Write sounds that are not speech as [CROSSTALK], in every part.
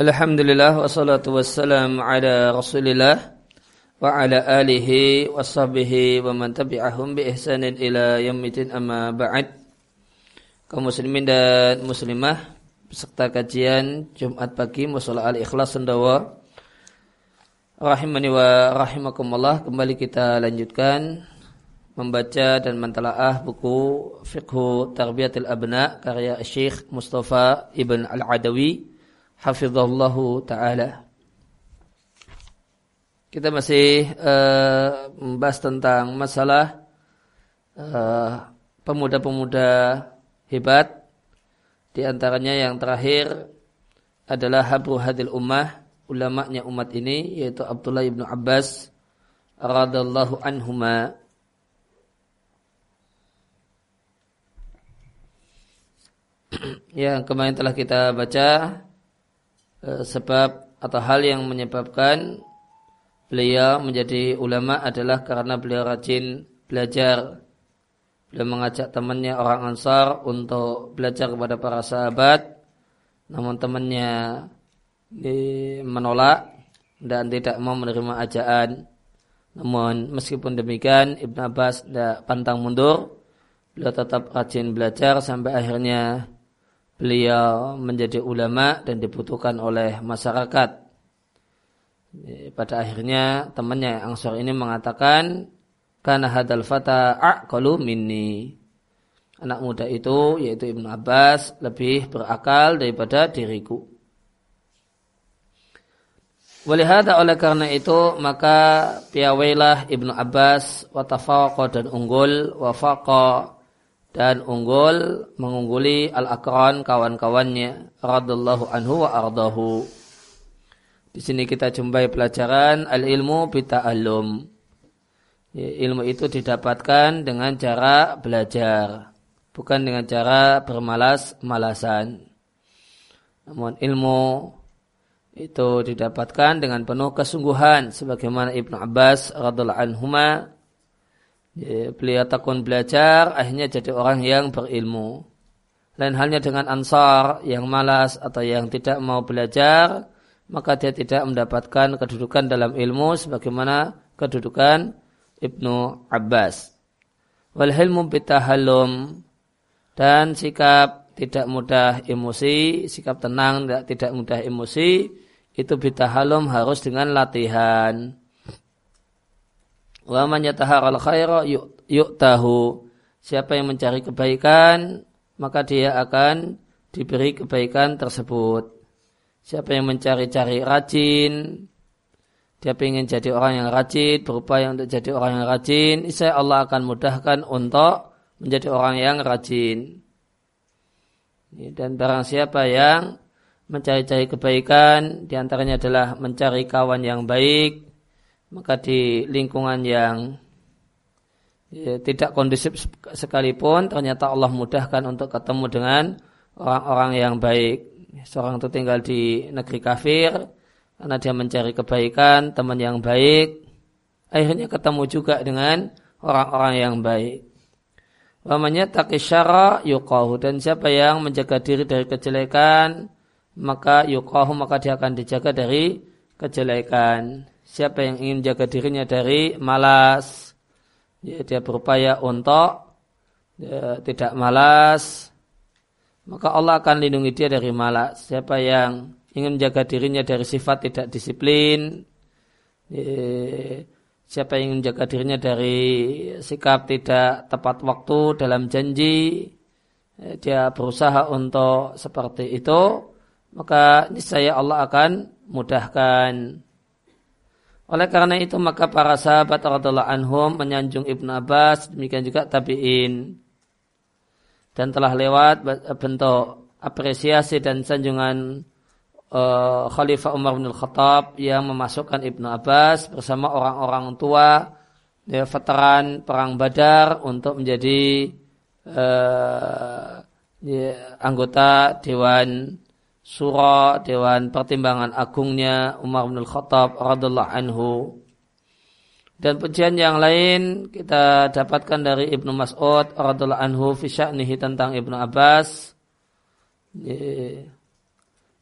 Alhamdulillah wassalatu wassalam ala rasulillah wa ala alihi wa sahbihi wa man tabi'ahum bi ihsanin ila yaumidin amma ba'd. Kaum muslimin dan muslimah peserta kajian Jumat pagi musola al-ikhlas sendawa. Rahimani wa rahimakumullah kembali kita lanjutkan membaca dan mentelaah buku Fiqhu Tarbiyatil Abna karya Syekh Mustafa Ibn Al-Adawi hafizallahu taala. Kita masih uh, membahas tentang masalah pemuda pemuda-pemuda hebat. Di antaranya yang terakhir adalah habru hadil ummah, ulamanya umat ini yaitu Abdullah ibnu Abbas radallahu anhuma. [CLEARS THROAT] yang kemarin telah kita baca Eh, sebab atau hal yang menyebabkan beliau menjadi ulama adalah karena beliau rajin belajar. Beliau mengajak temannya orang Ansar untuk belajar kepada para sahabat, namun temannya menolak dan tidak mau menerima ajakan. Namun meskipun demikian Ibn Abbas tidak pantang mundur, beliau tetap rajin belajar sampai akhirnya beliau menjadi ulama dan dibutuhkan oleh masyarakat. Pada akhirnya temannya Ansor ini mengatakan karena hadal fata aqalu minni. Anak muda itu yaitu Ibnu Abbas lebih berakal daripada diriku. Walihada oleh karena itu maka piawailah Ibnu Abbas watafaqa dan unggul wafaqa dan unggul mengungguli al-aqran kawan-kawannya radallahu anhu wa ardahu. Di sini kita jumpai pelajaran al-ilmu bita'allum. Ya, ilmu itu didapatkan dengan cara belajar, bukan dengan cara bermalas-malasan. Namun ilmu itu didapatkan dengan penuh kesungguhan sebagaimana Ibnu Abbas radhiallahu anhuma beliau tekun belajar, akhirnya jadi orang yang berilmu. Lain halnya dengan ansar yang malas atau yang tidak mau belajar, maka dia tidak mendapatkan kedudukan dalam ilmu sebagaimana kedudukan Ibnu Abbas. Wal hilmu bitahallum dan sikap tidak mudah emosi, sikap tenang tidak mudah emosi, itu bitahallum harus dengan latihan. Wa man yataharal khaira yu'tahu. Siapa yang mencari kebaikan, maka dia akan diberi kebaikan tersebut. Siapa yang mencari-cari rajin, dia ingin jadi orang yang rajin, berupaya untuk jadi orang yang rajin, insya Allah akan mudahkan untuk menjadi orang yang rajin. Dan barang siapa yang mencari-cari kebaikan, di antaranya adalah mencari kawan yang baik, maka di lingkungan yang ya, tidak kondusif sekalipun ternyata Allah mudahkan untuk ketemu dengan orang-orang yang baik. Seorang itu tinggal di negeri kafir karena dia mencari kebaikan, teman yang baik, akhirnya ketemu juga dengan orang-orang yang baik. Wamanya takisyara yukahu dan siapa yang menjaga diri dari kejelekan maka yukahu maka dia akan dijaga dari kejelekan siapa yang ingin jaga dirinya dari malas, ya, dia berupaya untuk ya, tidak malas, maka Allah akan lindungi dia dari malas. Siapa yang ingin menjaga dirinya dari sifat tidak disiplin, ya, siapa yang ingin menjaga dirinya dari sikap tidak tepat waktu dalam janji, ya, dia berusaha untuk seperti itu, maka niscaya Allah akan mudahkan oleh karena itu maka para sahabat radhiallahu anhum menyanjung Ibnu Abbas demikian juga tabi'in. Dan telah lewat bentuk apresiasi dan sanjungan uh, Khalifah Umar bin Khattab yang memasukkan Ibnu Abbas bersama orang-orang tua ya, veteran perang Badar untuk menjadi uh, ya, anggota dewan surah Dewan Pertimbangan Agungnya Umar bin Khattab radhiallahu anhu. Dan pujian yang lain kita dapatkan dari Ibnu Mas'ud radhiallahu anhu fi tentang Ibnu Abbas.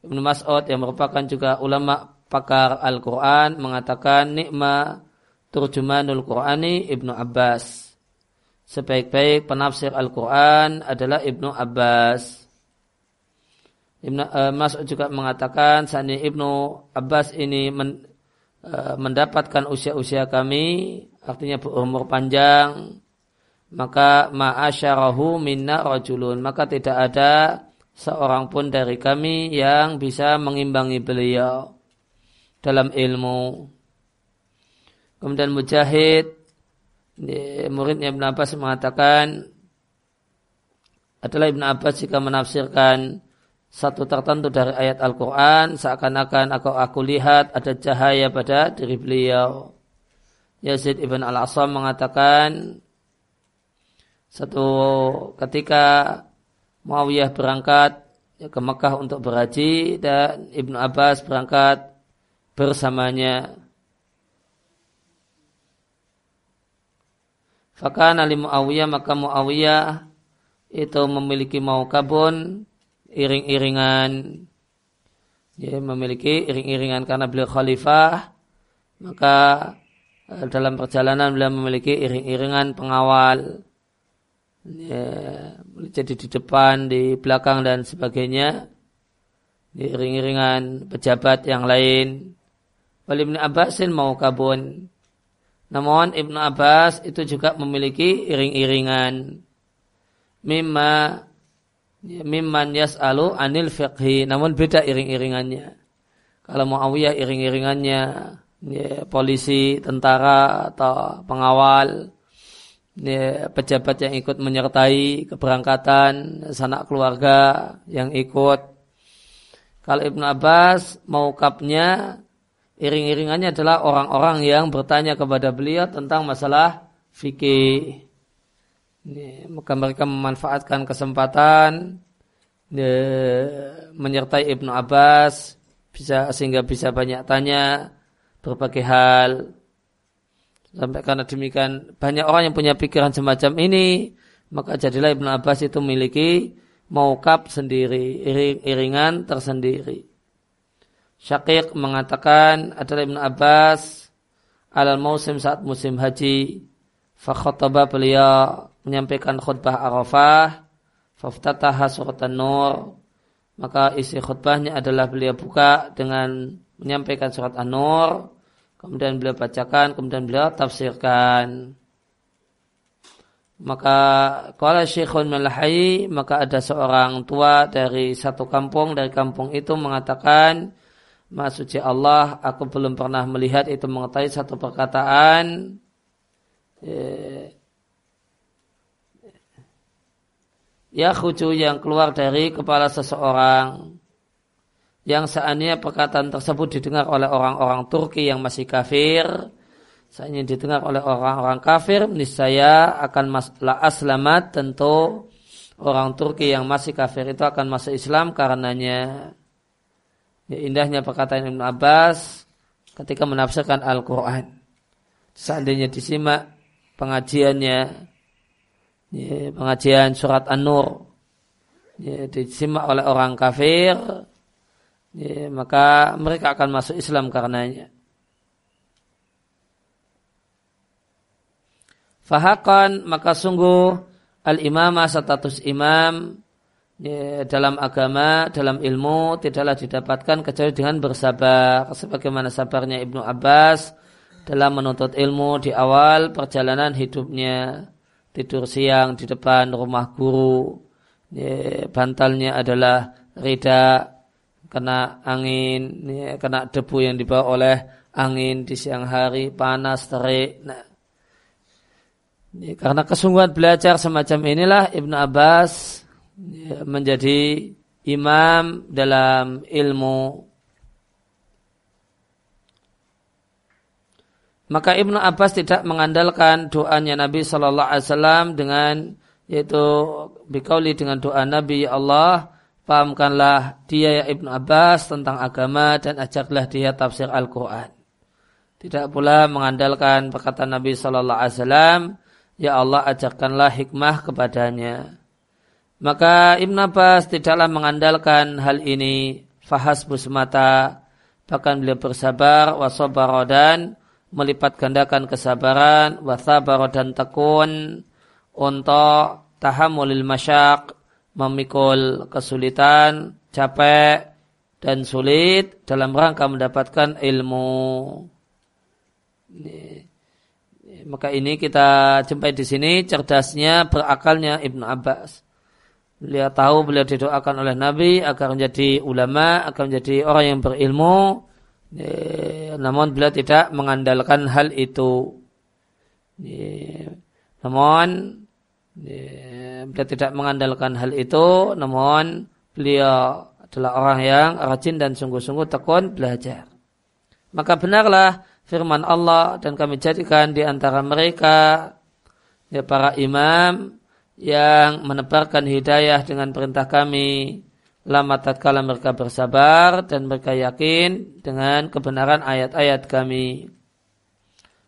Ibnu Mas'ud yang merupakan juga ulama pakar Al-Quran mengatakan nikma turjumanul Qur'ani Ibnu Abbas. Sebaik-baik penafsir Al-Quran adalah Ibnu Abbas. Ibnu uh, Mas'ud juga mengatakan saat Ibnu Abbas ini men, uh, mendapatkan usia-usia kami, artinya berumur panjang, maka ma'asyarahu minna rajulun, maka tidak ada seorang pun dari kami yang bisa mengimbangi beliau dalam ilmu. Kemudian Mujahid, muridnya Ibn Abbas mengatakan, adalah Ibn Abbas jika menafsirkan satu tertentu dari ayat Al-Quran, seakan-akan aku, aku lihat ada cahaya pada diri beliau. Yazid ibn al-Asam mengatakan, satu ketika Muawiyah berangkat ke Mekah untuk berhaji dan Ibnu Abbas berangkat bersamanya. Fakana li Muawiyah maka Muawiyah itu memiliki mau kabun iring-iringan dia memiliki iring-iringan karena beliau khalifah maka eh, dalam perjalanan beliau memiliki iring-iringan pengawal ya, jadi di depan, di belakang dan sebagainya, di iring-iringan pejabat yang lain. Wali Ibn Abbasin mau kabun. Namun Ibn Abbas itu juga memiliki iring-iringan. Mimma ya, mimman yas'alu anil fiqhi. Namun beda iring-iringannya. Kalau Muawiyah iring-iringannya ya, polisi, tentara atau pengawal ya, pejabat yang ikut menyertai keberangkatan sanak keluarga yang ikut. Kalau Ibnu Abbas mau kapnya iring-iringannya adalah orang-orang yang bertanya kepada beliau tentang masalah fikih. Ya, maka mereka memanfaatkan kesempatan ya, menyertai Ibnu Abbas bisa sehingga bisa banyak tanya berbagai hal Sampai karena demikian banyak orang yang punya pikiran semacam ini, maka jadilah Ibn Abbas itu memiliki maukab sendiri, iring, iringan tersendiri. Syakir mengatakan adalah Ibn Abbas alal musim saat musim haji. Fakhotbah beliau menyampaikan khutbah Arafah. Faftataha surat An-Nur. Maka isi khutbahnya adalah beliau buka dengan menyampaikan surat An-Nur kemudian beliau bacakan, kemudian beliau tafsirkan. Maka kalau Syekhun Melahai, maka ada seorang tua dari satu kampung, dari kampung itu mengatakan, Maksudnya Allah, aku belum pernah melihat itu mengetahui satu perkataan ya khuju yang keluar dari kepala seseorang. Yang seandainya perkataan tersebut didengar oleh orang-orang Turki yang masih kafir, seandainya didengar oleh orang-orang kafir, niscaya akan maslah aslamat tentu orang Turki yang masih kafir itu akan masuk Islam karenanya. Ya, indahnya perkataan Ibn Abbas ketika menafsirkan Al-Quran. Seandainya disimak pengajiannya, ya, pengajian surat An-Nur, ya, disimak oleh orang kafir, ya, maka mereka akan masuk Islam karenanya. Fahakan maka sungguh al-imamah status imam ya, dalam agama, dalam ilmu tidaklah didapatkan kecuali dengan bersabar. Sebagaimana sabarnya Ibnu Abbas dalam menuntut ilmu di awal perjalanan hidupnya. Tidur siang di depan rumah guru. Ya, bantalnya adalah rida kena angin, ya, kena debu yang dibawa oleh angin di siang hari, panas, terik. Nah, ya, karena kesungguhan belajar semacam inilah Ibnu Abbas ya, menjadi imam dalam ilmu. Maka Ibnu Abbas tidak mengandalkan doanya Nabi Shallallahu Alaihi Wasallam dengan yaitu bikauli dengan doa Nabi ya Allah Pahamkanlah dia ya Ibnu Abbas tentang agama dan ajarlah dia tafsir Al-Quran. Tidak pula mengandalkan perkataan Nabi Sallallahu Alaihi Wasallam, Ya Allah ajarkanlah hikmah kepadanya. Maka Ibn Abbas tidaklah mengandalkan hal ini. fahas semata bahkan beliau bersabar wasobaro dan melipat gandakan kesabaran wasabaro dan tekun untuk tahamulil masyak memikul kesulitan capek dan sulit dalam rangka mendapatkan ilmu maka ini kita jumpai di sini cerdasnya berakalnya Ibnu Abbas Beliau tahu beliau didoakan oleh Nabi agar menjadi ulama, agar menjadi orang yang berilmu. Namun beliau tidak mengandalkan hal itu. namun beliau tidak mengandalkan hal itu. Namun beliau adalah orang yang rajin dan sungguh-sungguh tekun belajar. Maka benarlah firman Allah dan kami jadikan di antara mereka ya para imam yang menebarkan hidayah dengan perintah kami lama tatkala mereka bersabar dan mereka yakin dengan kebenaran ayat-ayat kami.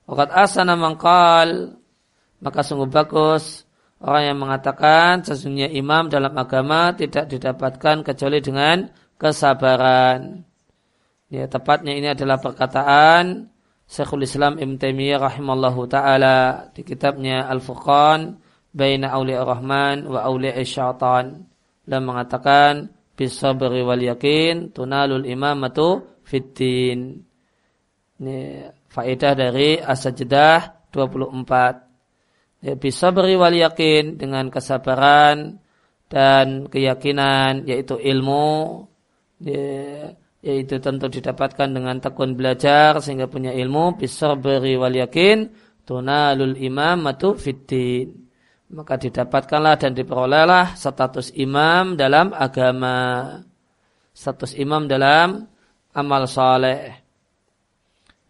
Wakat asana mangkal maka sungguh bagus orang yang mengatakan sesungguhnya imam dalam agama tidak didapatkan kecuali dengan kesabaran. Ya, tepatnya ini adalah perkataan Syekhul Islam Ibn Taimiyah rahimallahu taala di kitabnya Al-Furqan baina awliya rahman wa awliya syaitan dan mengatakan bisabri wal yakin tunalul imamatu fitin ini faedah dari as-sajdah 24 ya, bisabri wal yakin dengan kesabaran dan keyakinan yaitu ilmu ya, yaitu tentu didapatkan dengan tekun belajar sehingga punya ilmu bisabri wal yakin tunalul imamatu fitin maka didapatkanlah dan diperolehlah status imam dalam agama. Status imam dalam amal soleh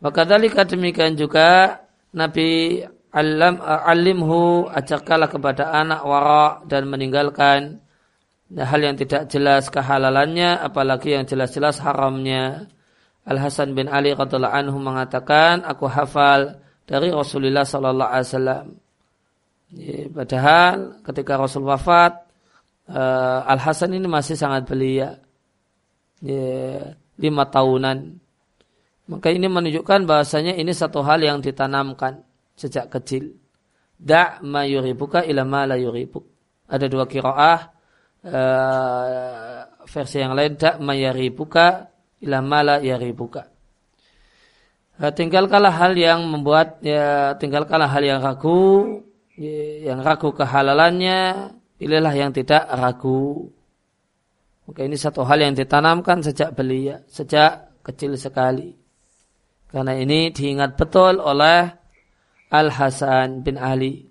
maka dalika demikian juga Nabi alam alimhu ajarkanlah kepada anak wara dan meninggalkan hal yang tidak jelas kehalalannya apalagi yang jelas-jelas haramnya. Al Hasan bin Ali radhiallahu anhu mengatakan aku hafal dari Rasulullah sallallahu alaihi wasallam Ya, padahal ketika Rasul wafat, uh, Al Hasan ini masih sangat belia, ya, lima tahunan. Maka ini menunjukkan bahasanya ini satu hal yang ditanamkan sejak kecil. Da' ma yuribuka la yuribuk. Ada dua kiraah uh, versi yang lain da' ma yaribuka la yaribuka. Uh, tinggalkanlah hal yang membuat ya tinggalkanlah hal yang ragu yang ragu kehalalannya, pilihlah yang tidak ragu. Maka ini satu hal yang ditanamkan sejak belia, sejak kecil sekali. Karena ini diingat betul oleh Al-Hasan bin Ali.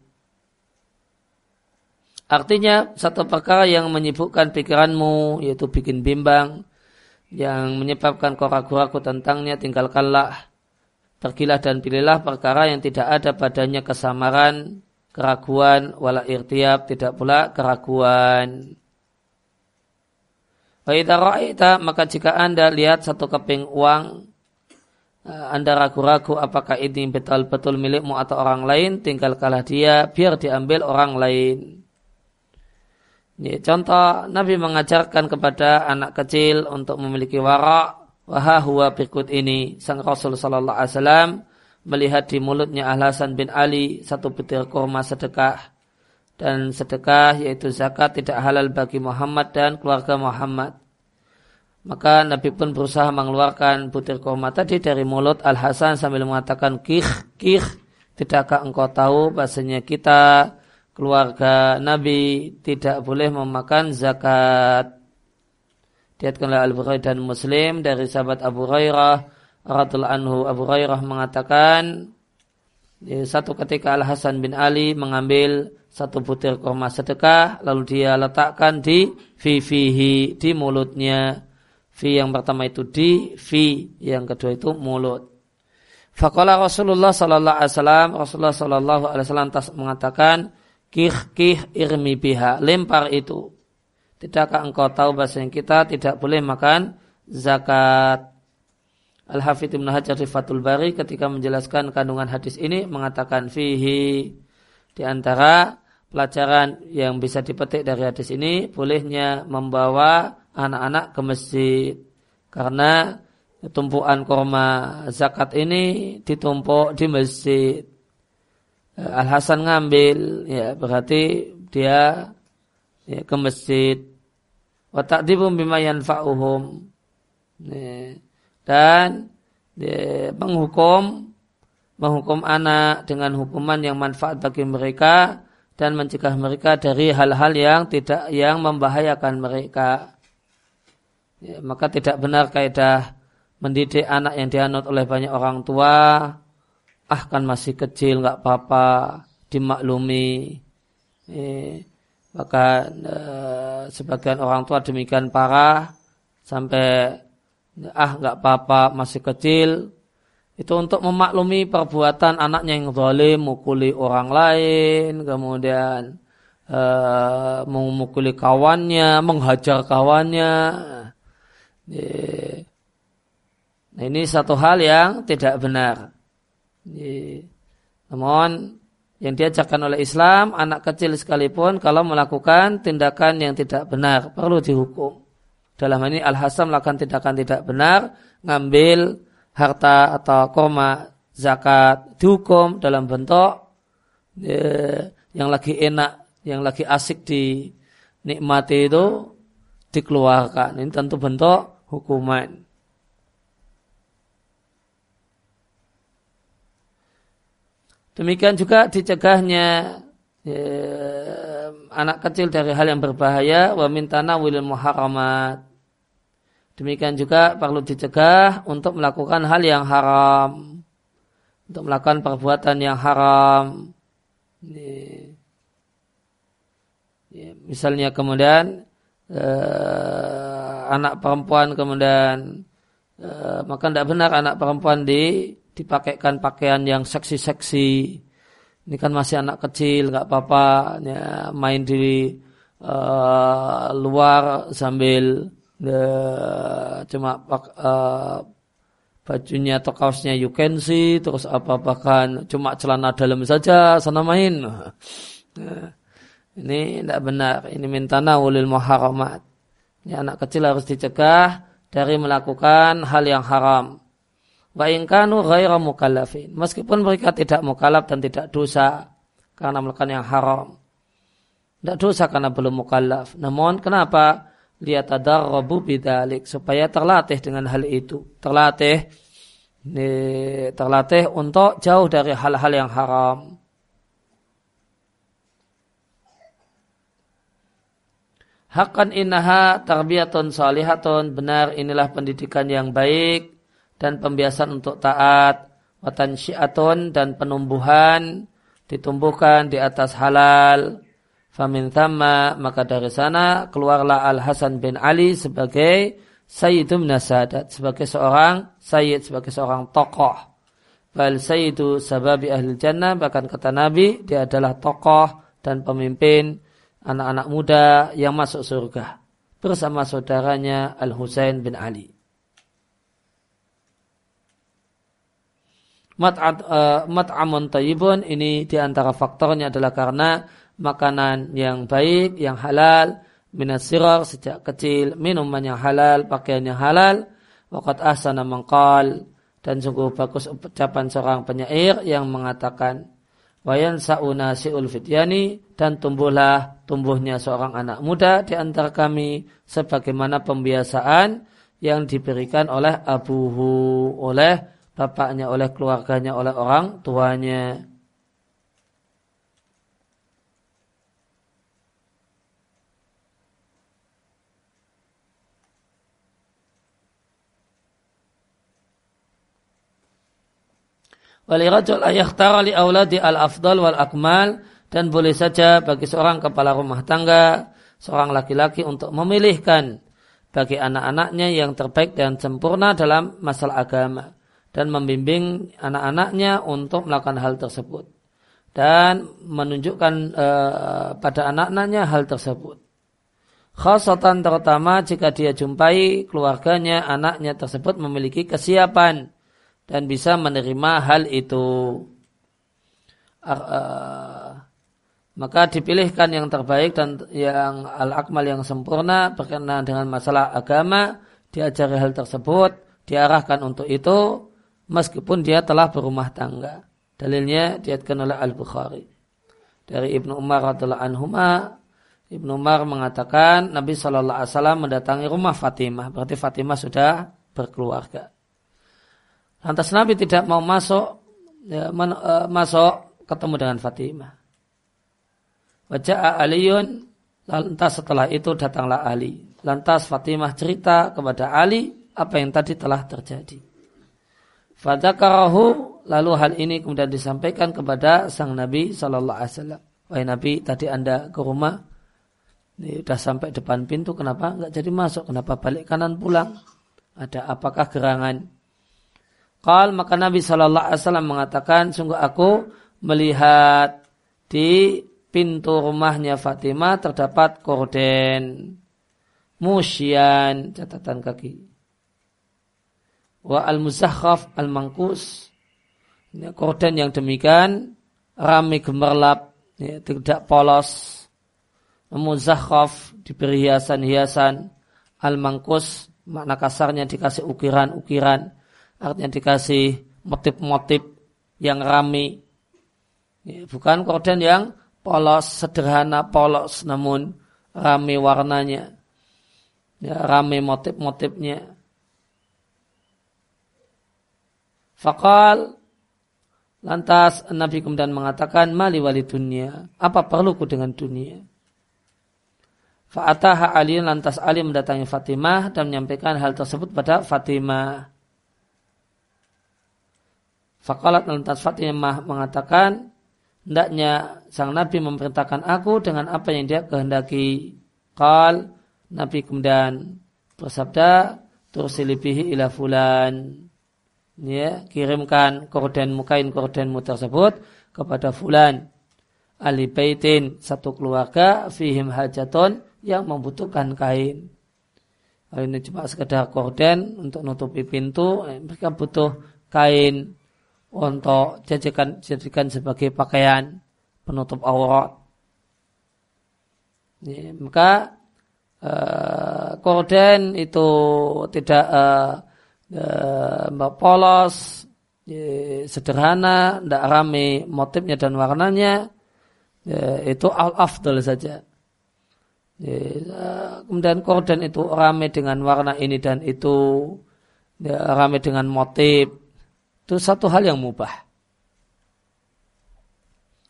Artinya satu perkara yang menyibukkan pikiranmu yaitu bikin bimbang yang menyebabkan kau ragu-ragu tentangnya tinggalkanlah. Pergilah dan pilihlah perkara yang tidak ada padanya kesamaran keraguan wala irtiab tidak pula keraguan. Wa maka jika Anda lihat satu keping uang eh, anda ragu-ragu apakah ini betul-betul milikmu atau orang lain, tinggal kalah dia, biar diambil orang lain. Ini contoh, Nabi mengajarkan kepada anak kecil untuk memiliki warak, wahahuwa berikut ini. Sang Rasul Sallallahu Alaihi Wasallam melihat di mulutnya Al Hasan bin Ali satu butir kurma sedekah dan sedekah yaitu zakat tidak halal bagi Muhammad dan keluarga Muhammad. Maka Nabi pun berusaha mengeluarkan butir kurma tadi dari mulut Al Hasan sambil mengatakan kih kih tidakkah engkau tahu bahasanya kita keluarga Nabi tidak boleh memakan zakat. Diatkanlah Al-Bukhari dan Muslim dari sahabat Abu Hurairah radhiallahu anhu Abu Hurairah mengatakan satu ketika Al Hasan bin Ali mengambil satu butir kurma sedekah lalu dia letakkan di fi fihi di mulutnya. Fi yang pertama itu di fi yang kedua itu mulut. Fakola Rasulullah Sallallahu Alaihi Wasallam Rasulullah Sallallahu Alaihi Wasallam mengatakan kih kih irmi biha. Lempar itu. Tidakkah engkau tahu bahasa yang kita tidak boleh makan zakat Al-Hafidh Ibn Hajar di Fatul Bari ketika menjelaskan kandungan hadis ini mengatakan fihi di antara pelajaran yang bisa dipetik dari hadis ini bolehnya membawa anak-anak ke masjid karena tumpuan korma zakat ini ditumpuk di masjid. Al Hasan ngambil, ya berarti dia ya, ke masjid. Watakdibum bima yanfa'uhum. Ya, dan menghukum menghukum anak dengan hukuman yang manfaat bagi mereka dan mencegah mereka dari hal-hal yang tidak yang membahayakan mereka. Ya, maka tidak benar kaidah mendidik anak yang dianut oleh banyak orang tua, ah kan masih kecil nggak apa-apa, dimaklumi. Eh, maka eh, sebagian orang tua demikian parah sampai ah nggak apa-apa masih kecil itu untuk memaklumi perbuatan anaknya yang zalim, mukuli orang lain, kemudian uh, memukuli kawannya, menghajar kawannya. Nah, ini satu hal yang tidak benar. Namun yang diajarkan oleh Islam, anak kecil sekalipun kalau melakukan tindakan yang tidak benar, perlu dihukum. Dalam ini Al-Hasan melakukan tindakan tidak benar, ngambil harta atau koma zakat dihukum dalam bentuk ya, yang lagi enak, yang lagi asik di nikmati itu dikeluarkan. Ini tentu bentuk hukuman. Demikian juga dicegahnya ya, anak kecil dari hal yang berbahaya wa mintana wilil muharamat. Demikian juga perlu dicegah untuk melakukan hal yang haram. Untuk melakukan perbuatan yang haram. Ya, misalnya kemudian eh, anak perempuan kemudian eh, maka tidak benar anak perempuan di dipakaikan pakaian yang seksi-seksi. Ini kan masih anak kecil, nggak apa-apa, ya, main di uh, luar sambil uh, cuma uh, bajunya atau kaosnya you can see, terus apa bahkan cuma celana dalam saja sana main. Ini tidak benar. Ini mintana ulil muharamat. Ya, anak kecil harus dicegah dari melakukan hal yang haram. Wa kanu ghaira mukallafin. Meskipun mereka tidak mukallaf dan tidak dosa karena melakukan yang haram. Tidak dosa karena belum mukallaf. Namun kenapa? Lihat ada rabu bidalik. Supaya terlatih dengan hal itu. Terlatih. Terlatih untuk jauh dari hal-hal yang haram. Hakan inaha tarbiyatun salihatun. Benar inilah pendidikan yang baik dan pembiasan untuk taat, watan syiatun dan penumbuhan ditumbuhkan di atas halal. Famin thamma, maka dari sana keluarlah Al Hasan bin Ali sebagai Sayyidum Nasadat, sebagai seorang Sayyid, sebagai seorang tokoh. Bal Sayyidu sababi ahli jannah, bahkan kata Nabi, dia adalah tokoh dan pemimpin anak-anak muda yang masuk surga bersama saudaranya Al Husain bin Ali. Eh, mat'amun tayyibun ini di antara faktornya adalah karena makanan yang baik, yang halal, minasirar sejak kecil, minuman yang halal, pakaian yang halal, waqat ahsana mengkal, dan sungguh bagus ucapan seorang penyair yang mengatakan, wayan sa'una si'ul fityani, dan tumbuhlah tumbuhnya seorang anak muda di antara kami, sebagaimana pembiasaan yang diberikan oleh abuhu, oleh bapaknya, oleh keluarganya, oleh orang tuanya. Walirajul ayakhtara li awladi al-afdal wal akmal. Dan boleh saja bagi seorang kepala rumah tangga, seorang laki-laki untuk memilihkan bagi anak-anaknya yang terbaik dan sempurna dalam masalah agama. Dan membimbing anak-anaknya untuk melakukan hal tersebut. Dan menunjukkan uh, pada anak-anaknya hal tersebut. Khasatan terutama jika dia jumpai keluarganya, anaknya tersebut memiliki kesiapan dan bisa menerima hal itu. Uh, maka dipilihkan yang terbaik dan yang al-akmal yang sempurna berkenaan dengan masalah agama diajari hal tersebut, diarahkan untuk itu, meskipun dia telah berumah tangga. Dalilnya diatkan oleh Al-Bukhari. Dari Ibnu Umar radhiallahu anhuma, Ibnu Umar mengatakan Nabi Shallallahu Alaihi Wasallam mendatangi rumah Fatimah. Berarti Fatimah sudah berkeluarga. Lantas Nabi tidak mau masuk, ya, men, uh, masuk ketemu dengan Fatimah. Wajah Aliun, lantas setelah itu datanglah Ali. Lantas Fatimah cerita kepada Ali apa yang tadi telah terjadi. Fadzakarahu lalu hal ini kemudian disampaikan kepada sang Nabi Shallallahu Alaihi. Wahai Nabi, tadi anda ke rumah, ini sudah sampai depan pintu, kenapa nggak jadi masuk? Kenapa balik kanan pulang? Ada apakah gerangan? Kal maka Nabi Shallallahu Alaihi Wasallam mengatakan, sungguh aku melihat di pintu rumahnya Fatimah terdapat korden. Musyan catatan kaki. Wa al muzakhaf al mangkus ini korden yang demikian rame gemerlap ya, tidak polos. Muzakhaf diberi hiasan-hiasan. Al mangkus makna kasarnya dikasih ukiran-ukiran artinya dikasih motif-motif yang rame ya, bukan korden yang polos sederhana polos namun rame warnanya. Ya, rame motif-motifnya. Fakal lantas Nabi kemudian mengatakan mali wali dunia apa perluku dengan dunia? Fa'ataha Ali lantas Ali mendatangi Fatimah dan menyampaikan hal tersebut pada Fatimah. Fakalat lantas Fatimah mengatakan, hendaknya sang Nabi memerintahkan aku dengan apa yang dia kehendaki. Kal, Nabi kemudian bersabda, tursilibihi ila fulan. Ya, kirimkan korden mukain kordenmu tersebut kepada fulan. Ali baitin, satu keluarga, fihim hajatun, yang membutuhkan kain. Ini cuma sekedar korden untuk nutupi pintu, mereka butuh kain untuk jadikan jadikan sebagai pakaian penutup aurat. Ya, maka uh, korden itu tidak uh, uh, polos, ya, sederhana, tidak rame motifnya dan warnanya, ya, itu al-afdal saja. Ya, kemudian korden itu rame dengan warna ini dan itu, ya, rame dengan motif. Itu satu hal yang mubah.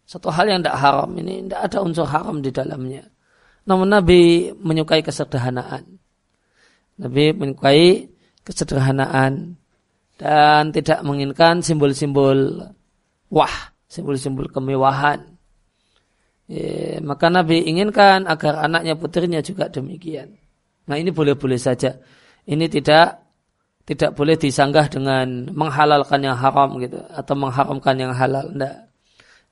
Satu hal yang tidak haram ini, tidak ada unsur haram di dalamnya. Namun Nabi menyukai kesederhanaan. Nabi menyukai kesederhanaan dan tidak menginginkan simbol-simbol wah, simbol-simbol kemewahan. Ya, maka Nabi inginkan agar anaknya putrinya juga demikian. Nah ini boleh-boleh saja. Ini tidak tidak boleh disanggah dengan menghalalkan yang haram gitu atau mengharamkan yang halal. Tidak.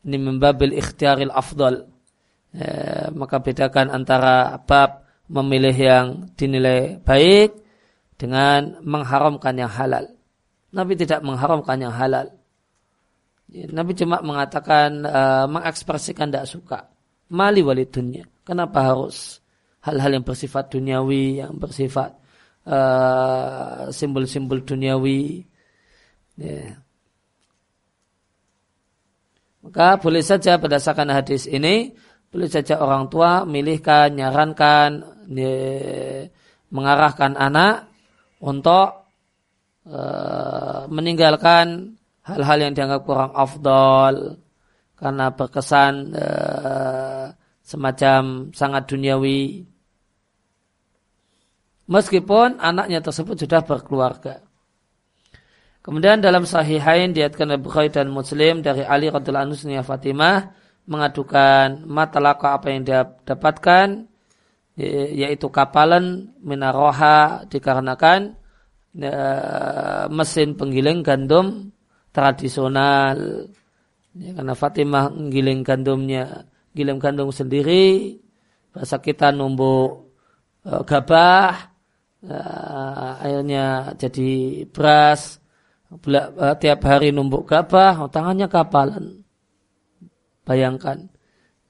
Ini membabil ikhtiaril afdal. Ya, maka bedakan antara bab memilih yang dinilai baik dengan mengharamkan yang halal. Nabi tidak mengharamkan yang halal. Ya, Nabi cuma mengatakan uh, mengekspresikan tidak suka. Mali walidunya. Kenapa harus hal-hal yang bersifat duniawi, yang bersifat simbol-simbol uh, duniawi. Ya. Maka boleh saja berdasarkan hadis ini, boleh saja orang tua milihkan, nyarankan, ya, mengarahkan anak untuk uh, meninggalkan hal-hal yang dianggap kurang afdol karena berkesan uh, semacam sangat duniawi meskipun anaknya tersebut sudah berkeluarga. Kemudian dalam sahihain diatkan oleh Bukhari dan Muslim dari Ali radhiallahu anhu Fatimah mengadukan matalaka apa yang dia dapatkan yaitu kapalan minaroha dikarenakan uh, mesin penggiling gandum tradisional. Ya, karena Fatimah giling gandumnya, giling gandum sendiri, bahasa kita numbuk e, gabah, e, akhirnya jadi beras, Bela, e, tiap hari numbuk gabah, oh, tangannya kapalan. Bayangkan,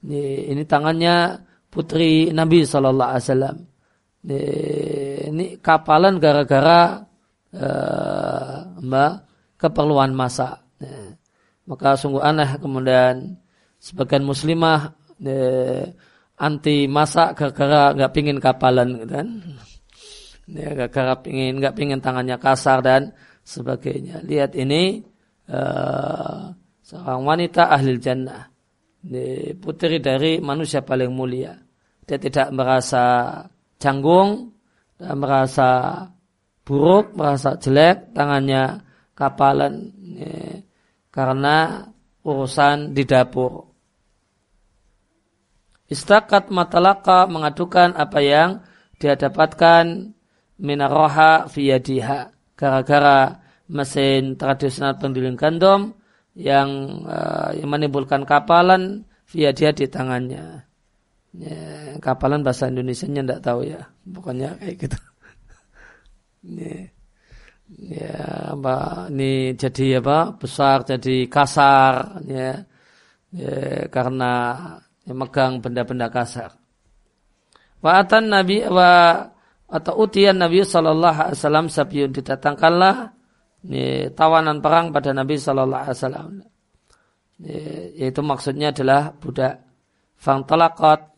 ini, ini tangannya putri Nabi Shallallahu Alaihi Wasallam. Ini, ini kapalan gara-gara uh, mbak keperluan masa. Ya. Maka sungguh aneh kemudian sebagian muslimah anti masak gara-gara nggak pingin kapalan gitu kan. Ya, gara-gara pingin nggak pingin tangannya kasar dan sebagainya. Lihat ini uh, seorang wanita ahli jannah. Ini putri dari manusia paling mulia. Dia tidak merasa canggung, dan merasa buruk, merasa jelek, tangannya kapalan ya, karena urusan di dapur. Istakat matalaka mengadukan apa yang dia dapatkan minaroha fiyadiha. Gara-gara mesin tradisional penggiling gandum yang, uh, yang menimbulkan kapalan via dia di tangannya. Ya, kapalan bahasa Indonesia nya tidak tahu ya. Pokoknya kayak gitu. [LAUGHS] ya, ya apa ini jadi apa besar jadi kasar ya, ya karena ya, megang benda-benda kasar. Wa atan Nabi wa atau utian Nabi Sallallahu Alaihi Wasallam sabiun didatangkanlah ini, tawanan perang pada Nabi Sallallahu Alaihi Wasallam. Yaitu maksudnya adalah budak. Fang talakot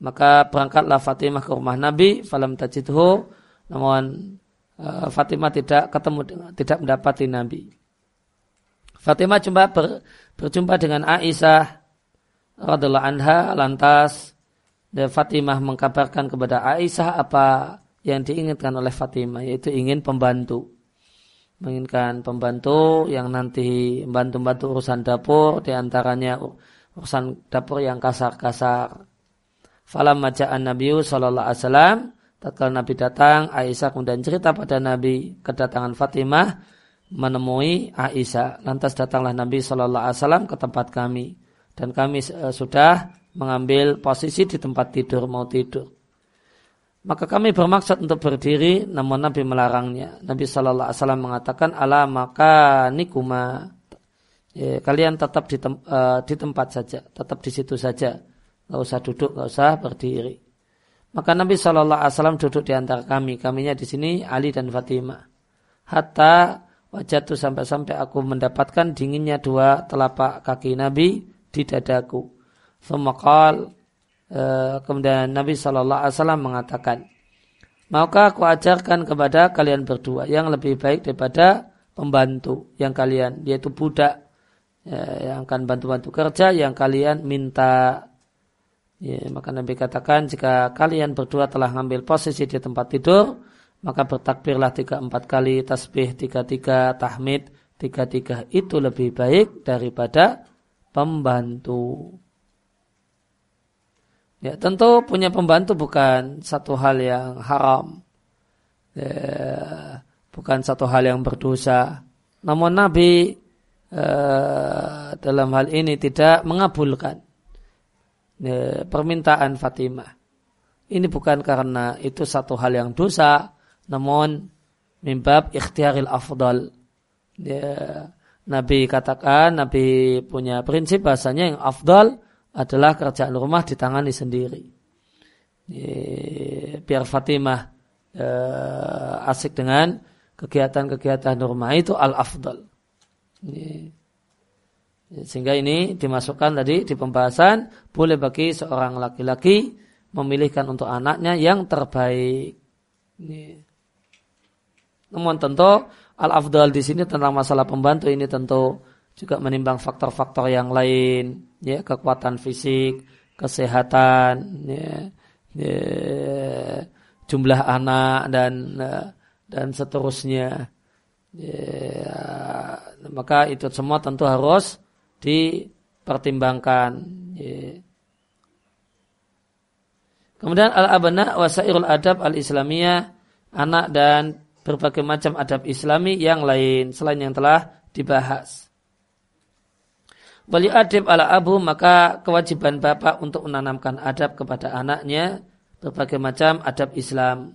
maka berangkatlah Fatimah ke rumah Nabi, falam tajidhu, namun uh, Fatimah tidak ketemu tidak mendapati Nabi. Fatimah cuma ber, berjumpa dengan Aisyah radhiallahu anha lantas dan Fatimah mengkabarkan kepada Aisyah apa yang diinginkan oleh Fatimah yaitu ingin pembantu. Menginginkan pembantu yang nanti membantu-bantu urusan dapur di antaranya urusan dapur yang kasar-kasar. Falam maja'an Nabi Sallallahu Alaihi Wasallam tatkala Nabi datang, Aisyah kemudian cerita pada Nabi kedatangan Fatimah menemui Aisyah. Lantas datanglah Nabi Sallallahu Alaihi Wasallam ke tempat kami. Dan kami uh, sudah mengambil posisi di tempat tidur mau tidur. Maka kami bermaksud untuk berdiri, namun Nabi melarangnya. Nabi Shallallahu Alaihi Wasallam mengatakan, "Ala maka nikuma." Ya, kalian tetap di, tem, uh, di tempat saja, tetap di situ saja nggak usah duduk, nggak usah berdiri. Maka Nabi Shallallahu Alaihi Wasallam duduk di antara kami. Kaminya di sini Ali dan Fatimah. Hatta wajah itu sampai-sampai aku mendapatkan dinginnya dua telapak kaki Nabi di dadaku. Semakal eh, kemudian Nabi Shallallahu Alaihi Wasallam mengatakan, Maukah aku ajarkan kepada kalian berdua yang lebih baik daripada pembantu yang kalian, yaitu budak ya, yang akan bantu-bantu kerja yang kalian minta Ya, maka Nabi katakan jika kalian berdua telah mengambil posisi di tempat tidur, maka bertakbirlah tiga empat kali, tasbih tiga tiga, tahmid tiga tiga itu lebih baik daripada pembantu. Ya, tentu punya pembantu bukan satu hal yang haram, ya, bukan satu hal yang berdosa. Namun Nabi eh, dalam hal ini tidak mengabulkan E, permintaan Fatimah. Ini bukan karena itu satu hal yang dosa, namun mimbab ikhtiaril afdal. Ya, Nabi katakan, Nabi punya prinsip bahasanya yang afdal adalah kerjaan rumah ditangani sendiri. Biar Fatimah ya, asik dengan kegiatan-kegiatan rumah itu al-afdal. Sehingga ini dimasukkan tadi di pembahasan boleh bagi seorang laki-laki memilihkan untuk anaknya yang terbaik. Ini. Namun tentu al-afdal di sini tentang masalah pembantu ini tentu juga menimbang faktor-faktor yang lain, ya kekuatan fisik, kesehatan, ya, ya, jumlah anak dan dan seterusnya. Ya, maka itu semua tentu harus dipertimbangkan. Kemudian al-abna wasairul adab al-islamiyah anak dan berbagai macam adab islami yang lain selain yang telah dibahas. Wali adab ala abu maka kewajiban bapak untuk menanamkan adab kepada anaknya berbagai macam adab Islam.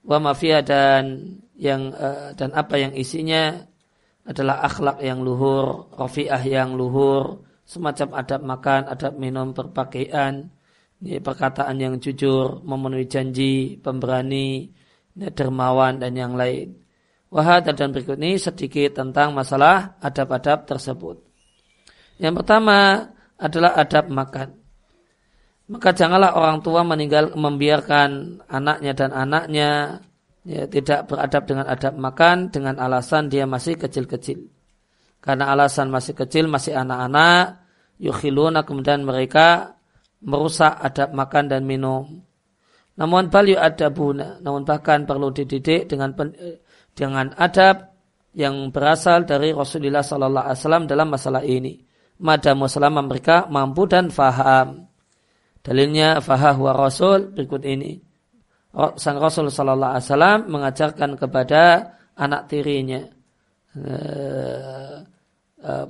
Wa mafia dan yang uh, dan apa yang isinya adalah akhlak yang luhur, rafiah yang luhur, semacam adab makan, adab minum, berpakaian, perkataan yang jujur, memenuhi janji, pemberani, ya, dermawan dan yang lain. Wahada dan berikut ini sedikit tentang masalah adab-adab tersebut. Yang pertama adalah adab makan. Maka janganlah orang tua meninggal membiarkan anaknya dan anaknya ya, tidak beradab dengan adab makan dengan alasan dia masih kecil-kecil. Karena alasan masih kecil, masih anak-anak, yukhiluna kemudian mereka merusak adab makan dan minum. Namun bal adabuna, namun bahkan perlu dididik dengan dengan adab yang berasal dari Rasulullah Sallallahu Alaihi Wasallam dalam masalah ini. Madamu selama mereka mampu dan faham. Dalilnya fahah wa rasul berikut ini. Sang Rasul Sallallahu Alaihi Wasallam mengajarkan kepada anak tirinya, uh, uh,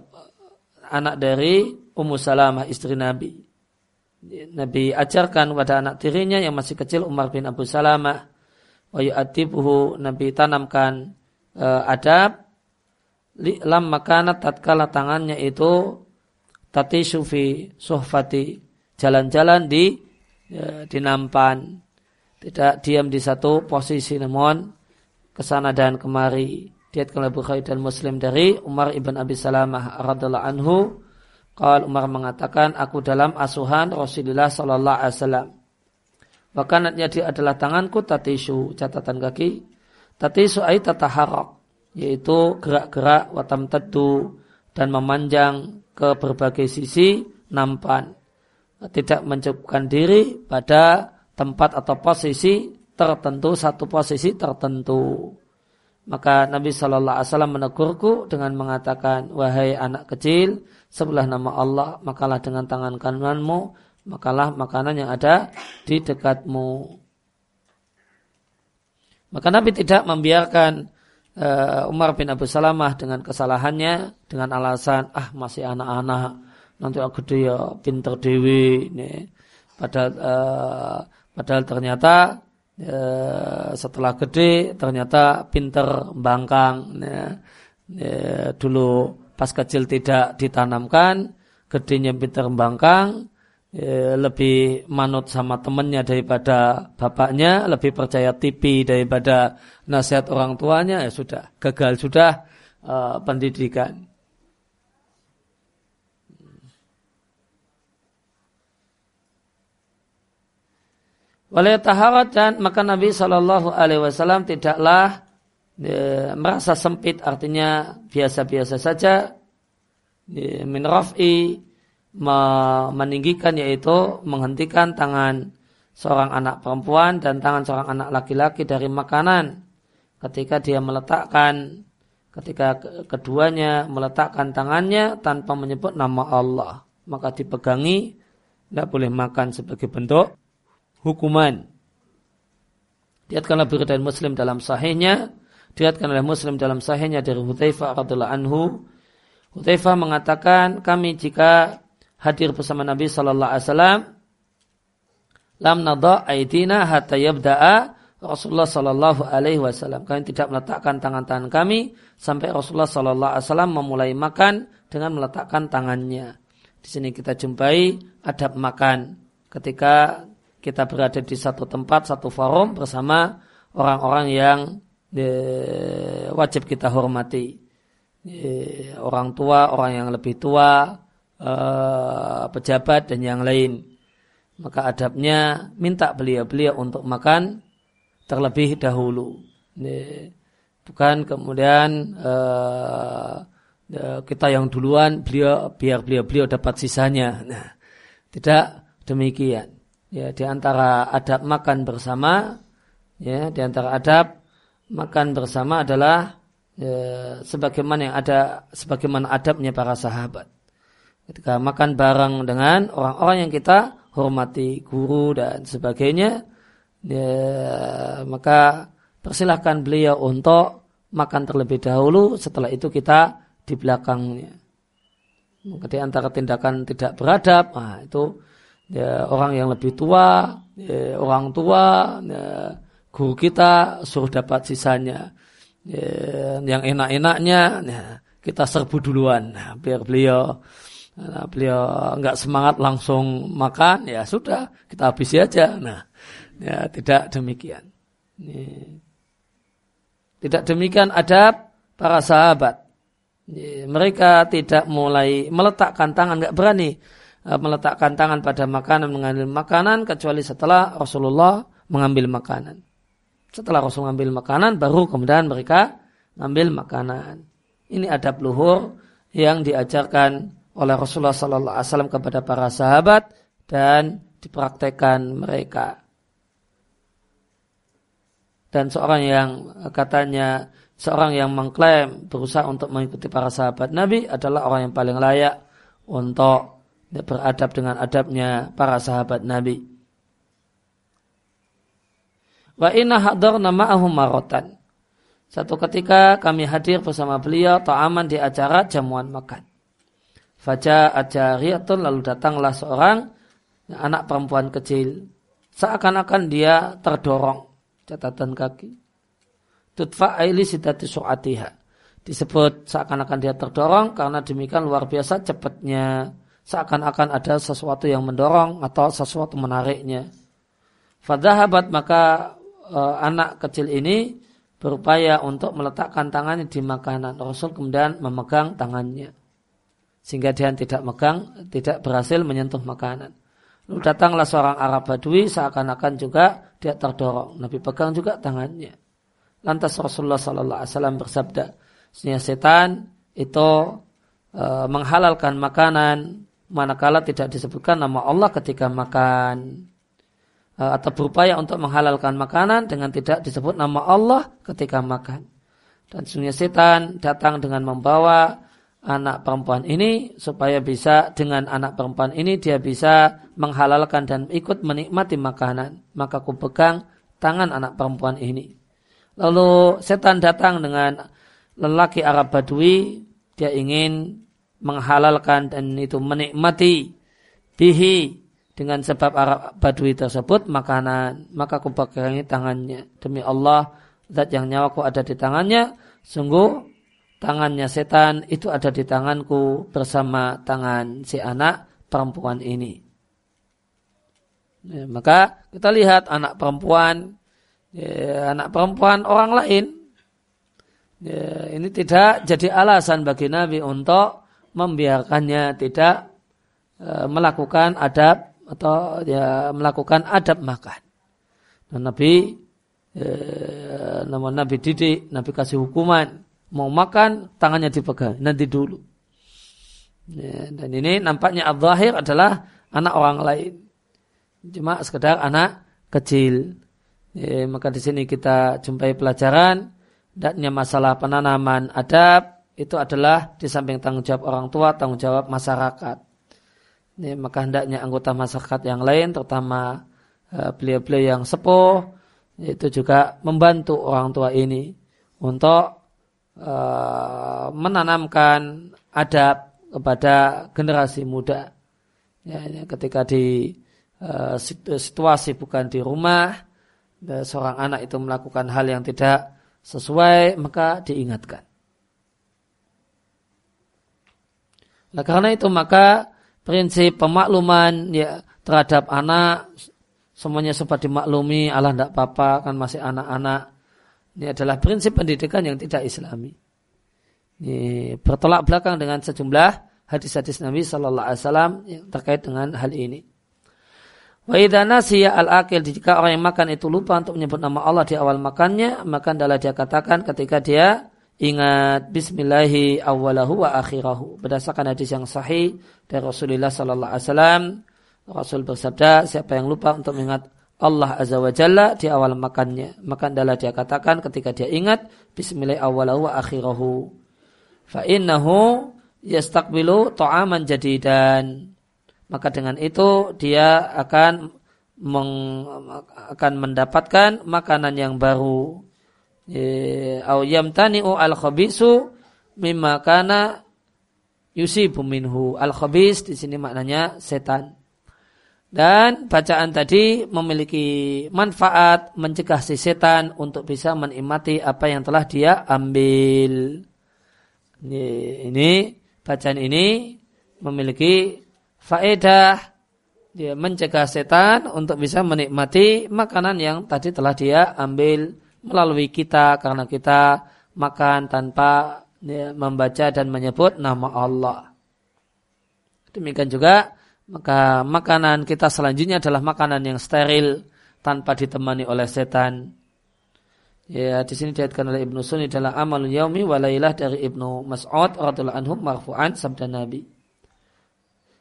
anak dari Ummu Salamah istri Nabi. Nabi ajarkan kepada anak tirinya yang masih kecil Umar bin Abu Salamah. Wa yu'atibuhu Nabi tanamkan uh, adab lam makana tatkala tangannya itu tati sufi suhfati jalan-jalan di ya, di nampan. Tidak diam di satu posisi namun ke sana dan kemari. Diatkan oleh Bukhari dan Muslim dari Umar ibn Abi Salamah radhiallahu anhu. Qal Umar mengatakan aku dalam asuhan Rasulullah sallallahu alaihi wasallam. Wakanatnya dia adalah tanganku tatisu catatan kaki. Tatisu ay tataharok yaitu gerak-gerak watam tedu dan memanjang ke berbagai sisi nampan. Tidak mencukupkan diri pada tempat atau posisi tertentu satu posisi tertentu. Maka Nabi Shallallahu Alaihi Wasallam menegurku dengan mengatakan wahai anak kecil sebelah nama Allah makalah dengan tangan kananmu makalah makanan yang ada di dekatmu. Maka Nabi tidak membiarkan uh, Umar bin Abu Salamah dengan kesalahannya dengan alasan ah masih anak-anak nanti aku dia pinter dewi nih. Padahal uh, padahal ternyata uh, setelah gede ternyata pinter bangkang ya, ya, dulu pas kecil tidak ditanamkan gedenya pinter bangkang ya, lebih manut sama temennya daripada bapaknya lebih percaya TV daripada nasihat orang tuanya ya sudah gagal sudah uh, pendidikan. Oleh taharat dan maka Nabi Shallallahu Alaihi Wasallam tidaklah e, merasa sempit artinya biasa-biasa saja e, min meninggikan yaitu menghentikan tangan seorang anak perempuan dan tangan seorang anak laki-laki dari makanan ketika dia meletakkan ketika keduanya meletakkan tangannya tanpa menyebut nama Allah maka dipegangi tidak boleh makan sebagai bentuk hukuman. Diatkan oleh dan Muslim dalam sahihnya, diatkan oleh Muslim dalam sahihnya dari Hudzaifah radhiallahu anhu. Hudzaifah mengatakan kami jika hadir bersama Nabi sallallahu alaihi wasallam lam nadha aidina hatta yabda'a Rasulullah sallallahu alaihi wasallam. Kami tidak meletakkan tangan-tangan kami sampai Rasulullah sallallahu alaihi wasallam memulai makan dengan meletakkan tangannya. Di sini kita jumpai adab makan ketika kita berada di satu tempat, satu forum bersama orang-orang yang e, wajib kita hormati. E, orang tua, orang yang lebih tua, e, pejabat dan yang lain. Maka adabnya minta beliau-beliau untuk makan terlebih dahulu. Bukan kemudian e, kita yang duluan beliau biar beliau-beliau dapat sisanya. Nah, tidak demikian ya di antara adab makan bersama ya di antara adab makan bersama adalah ya, sebagaimana yang ada sebagaimana adabnya para sahabat ketika makan bareng dengan orang-orang yang kita hormati guru dan sebagainya ya, maka persilahkan beliau untuk makan terlebih dahulu setelah itu kita di belakangnya maka di antara tindakan tidak beradab nah, itu ya, orang yang lebih tua, ya, orang tua, ya, guru kita suruh dapat sisanya. Ya, yang enak-enaknya ya, kita serbu duluan nah, biar beliau nah, beliau nggak semangat langsung makan ya sudah kita habisi aja. Nah, ya tidak demikian. Ini. Tidak demikian adab para sahabat. Mereka tidak mulai meletakkan tangan, nggak berani uh, meletakkan tangan pada makanan, mengambil makanan kecuali setelah Rasulullah mengambil makanan. Setelah Rasul mengambil makanan, baru kemudian mereka mengambil makanan. Ini adab luhur yang diajarkan oleh Rasulullah Sallallahu Alaihi Wasallam kepada para sahabat dan dipraktekkan mereka. Dan seorang yang katanya seorang yang mengklaim berusaha untuk mengikuti para sahabat Nabi adalah orang yang paling layak untuk beradab dengan adabnya para sahabat Nabi. Wa inna nama ma'ahum marotan. Satu ketika kami hadir bersama beliau ta'aman di acara jamuan makan. Faja ajariyatun lalu datanglah seorang anak perempuan kecil. Seakan-akan dia terdorong catatan kaki tutfa aili sidati su'atiha. Disebut seakan-akan dia terdorong karena demikian luar biasa cepatnya. Seakan-akan ada sesuatu yang mendorong atau sesuatu menariknya. Fadahabat maka e, anak kecil ini berupaya untuk meletakkan tangannya di makanan. Rasul kemudian memegang tangannya. Sehingga dia tidak megang, tidak berhasil menyentuh makanan. Lalu datanglah seorang Arab Badui seakan-akan juga dia terdorong. Nabi pegang juga tangannya. Lantas Rasulullah Sallallahu Alaihi Wasallam bersabda, Sebenarnya setan itu e, menghalalkan makanan manakala tidak disebutkan nama Allah ketika makan e, atau berupaya untuk menghalalkan makanan dengan tidak disebut nama Allah ketika makan. Dan sebenarnya setan datang dengan membawa anak perempuan ini supaya bisa dengan anak perempuan ini dia bisa menghalalkan dan ikut menikmati makanan. Maka ku pegang tangan anak perempuan ini. Lalu setan datang dengan lelaki Arab Badui, dia ingin menghalalkan dan itu menikmati bihi dengan sebab Arab Badui tersebut makanan. Maka aku pegangi tangannya. Demi Allah, zat yang nyawaku ada di tangannya, sungguh tangannya setan itu ada di tanganku bersama tangan si anak perempuan ini. Ya, maka kita lihat anak perempuan ya, anak perempuan orang lain. Ya, ini tidak jadi alasan bagi Nabi untuk membiarkannya tidak e, melakukan adab atau ya melakukan adab makan. Dan Nabi e, nama Nabi didik, Nabi kasih hukuman mau makan tangannya dipegang nanti dulu. Ya, dan ini nampaknya al-zahir adalah anak orang lain. Cuma sekedar anak kecil. Ya, maka di sini kita jumpai pelajaran daknya masalah penanaman adab itu adalah di samping tanggung jawab orang tua, tanggung jawab masyarakat. Ya, maka hendaknya anggota masyarakat yang lain, terutama uh, beliau-beliau yang sepuh, itu juga membantu orang tua ini untuk uh, menanamkan adab kepada generasi muda. Ya, ya, ketika di uh, situasi bukan di rumah, seorang anak itu melakukan hal yang tidak sesuai maka diingatkan. Nah karena itu maka prinsip pemakluman ya terhadap anak semuanya sempat dimaklumi Allah tidak apa-apa kan masih anak-anak ini adalah prinsip pendidikan yang tidak islami. Ini bertolak belakang dengan sejumlah hadis-hadis Nabi Shallallahu Alaihi Wasallam yang terkait dengan hal ini. Wa idza nasiya al-akil jika orang yang makan itu lupa untuk menyebut nama Allah di awal makannya, maka adalah dia katakan ketika dia ingat bismillahi awalahu wa akhirahu. Berdasarkan hadis yang sahih dari Rasulullah sallallahu alaihi wasallam, Rasul bersabda, siapa yang lupa untuk mengingat Allah azza wa jalla di awal makannya, maka adalah dia katakan ketika dia ingat bismillahi awalahu wa akhirahu. Fa innahu yastaqbilu ta'aman jadidan maka dengan itu dia akan meng, akan mendapatkan makanan yang baru. Au yamtani'u al khabisu mimma kana yusibu minhu. Al khabis di sini maknanya setan. Dan bacaan tadi memiliki manfaat mencegah si setan untuk bisa menikmati apa yang telah dia ambil. Ini, ini bacaan ini memiliki faedah dia mencegah setan untuk bisa menikmati makanan yang tadi telah dia ambil melalui kita karena kita makan tanpa ya, membaca dan menyebut nama Allah. Demikian juga maka makanan kita selanjutnya adalah makanan yang steril tanpa ditemani oleh setan. Ya, di sini diatkan oleh Ibnu Sunni dalam amal yaumi walailah dari Ibnu Mas'ud radhiyallahu anhu marfu'an sabda Nabi.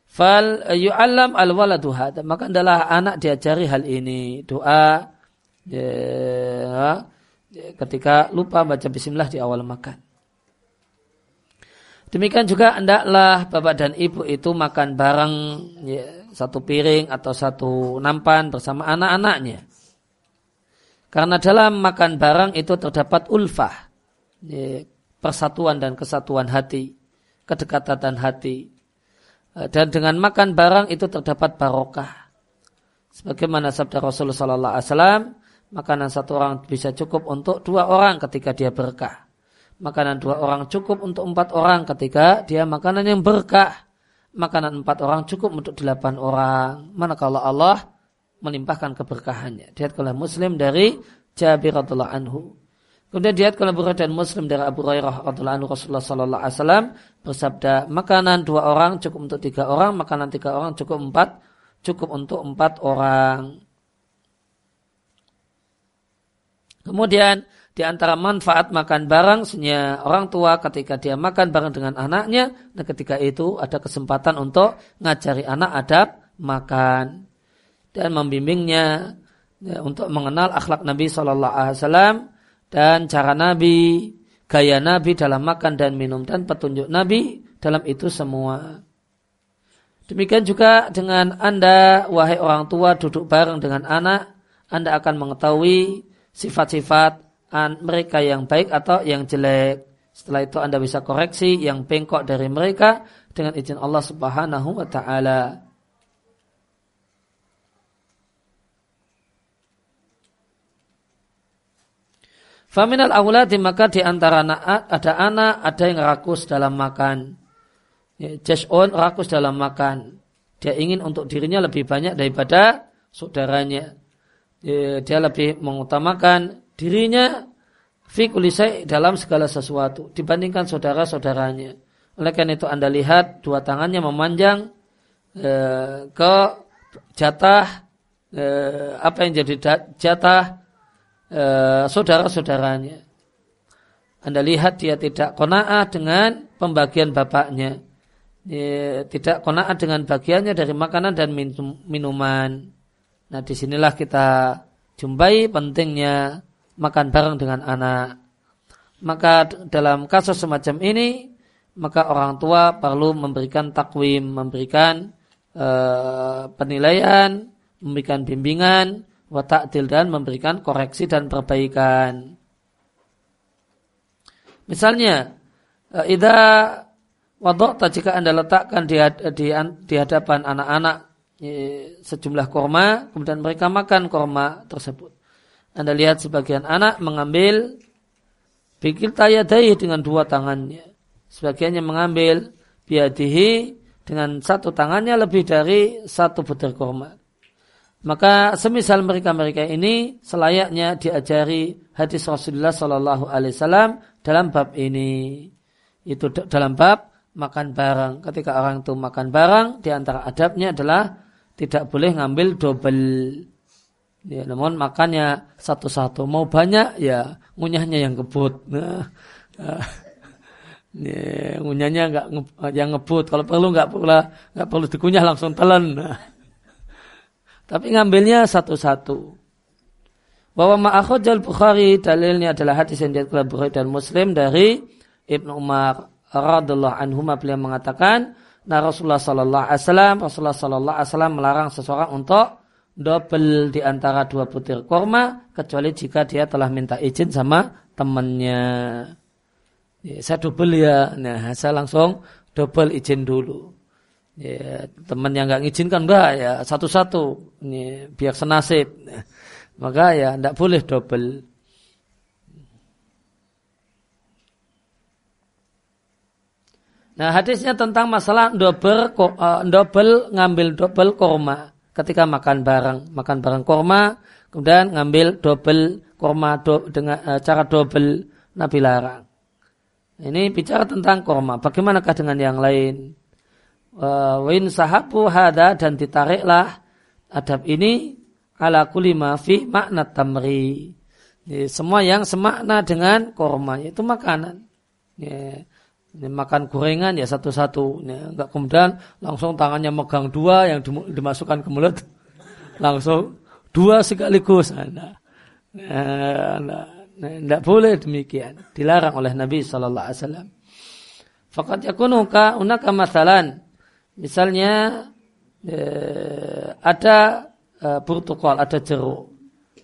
Fal yu'allam al waladu hada. Maka adalah anak diajari hal ini. Doa ya, ketika lupa baca bismillah di awal makan. Demikian juga hendaklah bapak dan ibu itu makan bareng ya, satu piring atau satu nampan bersama anak-anaknya. Karena dalam makan bareng itu terdapat ulfah, ya, persatuan dan kesatuan hati, kedekatan hati. Eh, dan dengan makan barang itu terdapat barokah. Sebagaimana sabda Rasulullah Wasallam, makanan satu orang bisa cukup untuk dua orang ketika dia berkah. Makanan dua orang cukup untuk empat orang ketika dia makanan yang berkah. Makanan empat orang cukup untuk delapan orang. Manakala Allah melimpahkan keberkahannya. Lihat kalau Muslim dari Jabir radhiallahu anhu. Kemudian dia kalau dan Muslim dari Abu Hurairah radhiallahu anhu Rasulullah sallallahu alaihi wasallam bersabda, makanan dua orang cukup untuk tiga orang, makanan tiga orang cukup empat, cukup untuk empat orang. Kemudian di antara manfaat makan bareng, sebenarnya orang tua ketika dia makan bareng dengan anaknya, dan ketika itu ada kesempatan untuk ngajari anak adab makan dan membimbingnya ya, untuk mengenal akhlak Nabi Shallallahu Alaihi Wasallam dan cara Nabi, gaya Nabi dalam makan dan minum dan petunjuk Nabi dalam itu semua. Demikian juga dengan Anda, wahai orang tua, duduk bareng dengan anak, Anda akan mengetahui sifat-sifat mereka yang baik atau yang jelek. Setelah itu Anda bisa koreksi yang bengkok dari mereka dengan izin Allah Subhanahu wa taala. Faminal awladi maka di antara anak ada anak, ada yang rakus dalam makan. Ya, on rakus dalam makan. Dia ingin untuk dirinya lebih banyak daripada saudaranya. Ya, dia lebih mengutamakan dirinya fi kulisai dalam segala sesuatu dibandingkan saudara-saudaranya. Oleh karena itu Anda lihat dua tangannya memanjang eh, ke jatah eh, apa yang jadi jatah Eh, saudara-saudaranya. Anda lihat dia tidak kona'ah dengan pembagian bapaknya. Dia tidak kona'ah dengan bagiannya dari makanan dan minuman. Nah di sinilah kita jumpai pentingnya makan bareng dengan anak. Maka dalam kasus semacam ini, maka orang tua perlu memberikan takwim, memberikan uh, penilaian, memberikan bimbingan, wa ta'dil dan memberikan koreksi dan perbaikan. Misalnya, e, idza wadokta jika Anda letakkan di, di, di hadapan anak-anak sejumlah korma, kemudian mereka makan korma tersebut. Anda lihat sebagian anak mengambil pikir tayadai dengan dua tangannya. Sebagiannya mengambil biadihi dengan satu tangannya lebih dari satu butir korma. Maka semisal mereka-mereka ini selayaknya diajari hadis Rasulullah Shallallahu Alaihi Wasallam dalam bab ini. Itu dalam bab makan bareng. Ketika orang itu makan bareng, di antara adabnya adalah tidak boleh ngambil double. Ya, namun makannya satu-satu. Mau banyak ya ngunyahnya yang kebut. Nah, [LAUGHS] ya, ngunyahnya nggak yang ngebut. Kalau perlu nggak perlu nggak perlu dikunyah langsung telan. Nah. Tapi ngambilnya satu-satu. Bahwa ma'akhujal Bukhari dalilnya adalah hadis yang diatkan Bukhari dan Muslim dari Ibnu Umar radhiallahu anhu beliau mengatakan nah Rasulullah sallallahu alaihi wasallam Rasulullah sallallahu alaihi wasallam melarang seseorang untuk double di antara dua butir korma kecuali jika dia telah minta izin sama temannya. Ya, saya double ya. Nah, saya langsung double izin dulu. Ya, teman yang nggak ngizinkan enggak ya satu-satu. Ini biar senasib. [LAUGHS] Maka ya tidak boleh double. Nah hadisnya tentang masalah double, uh, double ngambil double korma ketika makan bareng, makan bareng korma, kemudian ngambil double korma do, dengan e, cara double Nabi larang. Ini bicara tentang korma. Bagaimanakah dengan yang lain? E, Win sahabu hada dan ditariklah adab ini ala kulli ma fi makna tamri. Semua yang semakna dengan korma itu makanan. Ini makan gorengan ya satu-satu. Ya, enggak kemudian langsung tangannya megang dua yang dimasukkan ke mulut. [LAUGHS] Langsung dua sekaligus. Nah, nah, nah, nah, boleh demikian. Dilarang oleh Nabi Sallallahu Alaihi Wasallam. Fakat yakunuka unaka masalan. Misalnya eh, ada eh, protokol, ada jeruk.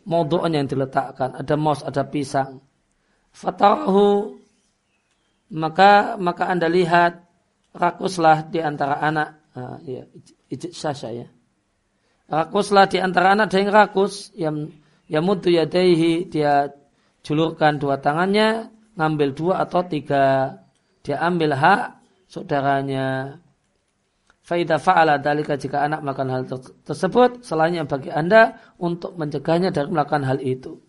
Modu'an yang diletakkan. Ada mos, ada pisang. Fatahu maka maka anda lihat rakuslah di antara anak. Uh, ya sasa ya. Rakuslah di antara anak dan rakus. Yang yang mutu yadaihi dia julurkan dua tangannya ngambil dua atau tiga. Dia ambil hak saudaranya. Faida fa'ala dalika jika anak melakukan hal tersebut selainnya bagi anda untuk mencegahnya dari melakukan hal itu.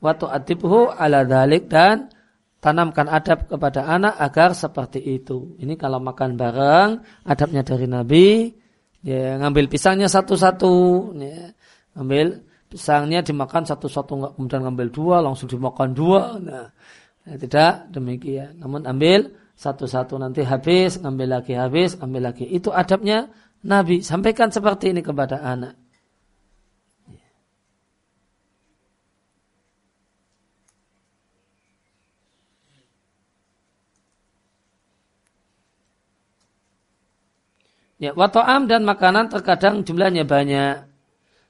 Waktu adibhu ala dalik dan tanamkan adab kepada anak agar seperti itu. Ini kalau makan bareng, adabnya dari Nabi, ya ngambil pisangnya satu-satu, ya, ngambil pisangnya dimakan satu-satu, nggak kemudian ngambil dua, langsung dimakan dua. Nah, ya, tidak demikian. Namun ambil satu-satu nanti habis, ngambil lagi habis, ambil lagi. Itu adabnya Nabi. Sampaikan seperti ini kepada anak. Ya, wato'am dan makanan terkadang jumlahnya banyak.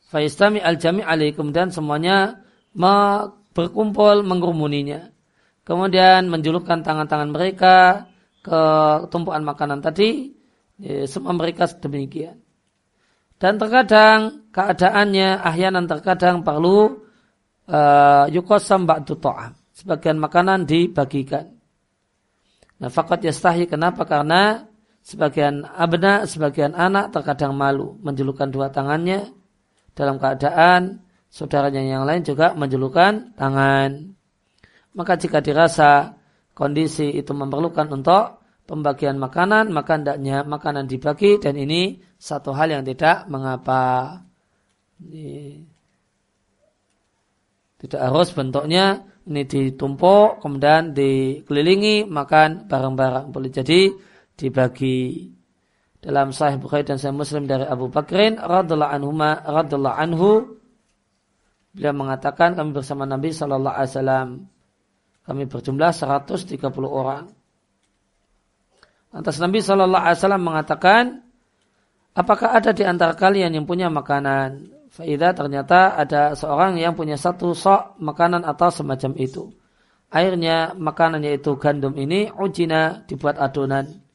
Faistami al-jami alaih. Kemudian semuanya berkumpul mengurumuninya. Kemudian menjulurkan tangan-tangan mereka ke tumpuan makanan tadi. Ya, semua mereka demikian. Dan terkadang keadaannya ahyanan terkadang perlu uh, yukosam ba'du ta'am. Sebagian makanan dibagikan. Nah fakat yastahi kenapa? Karena Sebagian abna, sebagian anak terkadang malu menjulurkan dua tangannya dalam keadaan saudaranya yang lain juga menjulurkan tangan. Maka jika dirasa kondisi itu memerlukan untuk pembagian makanan, maka hendaknya makanan dibagi dan ini satu hal yang tidak mengapa. Tidak harus bentuknya ini ditumpuk kemudian dikelilingi makan bareng-bareng. Boleh jadi dibagi dalam Sahih Bukhari dan Sahih Muslim dari Abu Bakrin radhiallahu anhu radhiallahu anhu beliau mengatakan kami bersama Nabi Shallallahu Alaihi Wasallam kami berjumlah 130 orang. Lantas Nabi Shallallahu Alaihi Wasallam mengatakan, apakah ada di antara kalian yang punya makanan? Faidah ternyata ada seorang yang punya satu sok makanan atau semacam itu. Airnya makanan yaitu gandum ini ujina dibuat adonan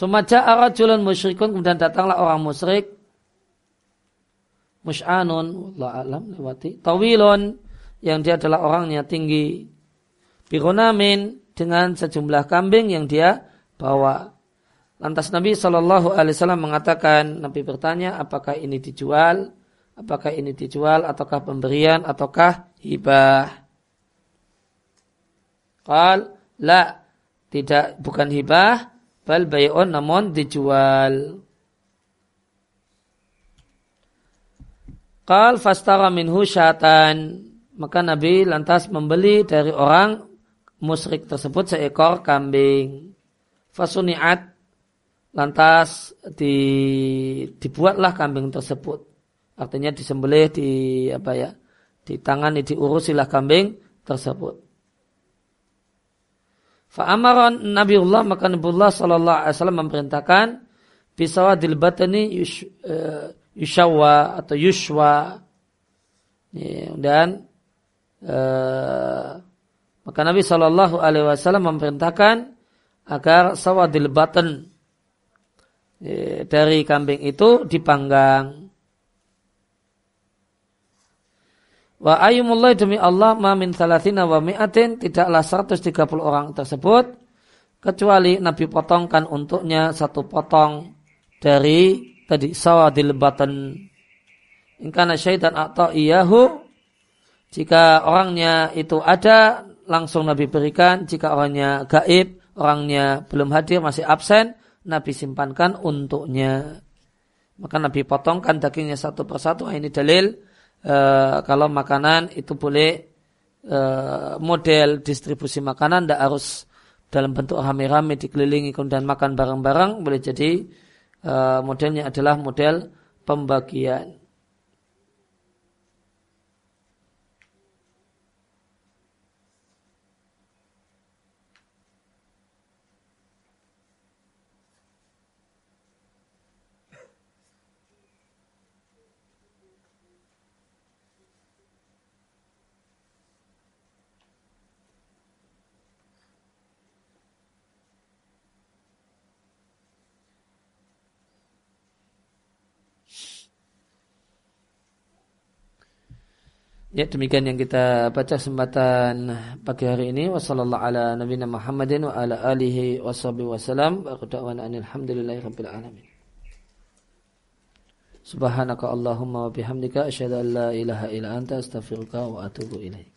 Sumaja arajulun musyrikun kemudian datanglah orang musyrik. Mus'anun Allah alam lewati. Tawilun yang dia adalah orangnya tinggi. Bironamin dengan sejumlah kambing yang dia bawa. Lantas Nabi Shallallahu Alaihi Wasallam mengatakan Nabi bertanya apakah ini dijual? Apakah ini dijual? Ataukah pemberian? Ataukah hibah? Kal la tidak bukan hibah bal bay'un namun dijual. Qal fastara minhu syatan. Maka Nabi lantas membeli dari orang musyrik tersebut seekor kambing. Fasuniat lantas di, dibuatlah kambing tersebut. Artinya disembelih di apa ya? Di tangan diurusilah kambing tersebut. Fa'amaran Nabiullah maka Nabiullah sallallahu alaihi wasallam memerintahkan bisawadil batani yush, uh, yushawa atau yushwa. Dan uh, maka Nabi sallallahu alaihi wasallam memerintahkan agar sawadil batan ya, dari kambing itu dipanggang Wa ayumullah demi Allah ma min salatina wa mi'atin tidaklah 130 orang tersebut kecuali Nabi potongkan untuknya satu potong dari tadi sawadil batan. Ingkana syaitan atau iyahu jika orangnya itu ada langsung Nabi berikan. Jika orangnya gaib orangnya belum hadir masih absen Nabi simpankan untuknya. Maka Nabi potongkan dagingnya satu persatu ini dalil e, kalau makanan itu boleh e, model distribusi makanan tidak harus dalam bentuk rame-rame dikelilingi kemudian makan bareng-bareng boleh jadi uh, modelnya adalah model pembagian. Ya demikian yang kita baca kesempatan pagi hari ini ala nabiyina Muhammadin wa ala alamin. Subhanaka Allahumma wa bihamdika asyhadu an la ilaha illa anta astaghfiruka wa atubu ilaik.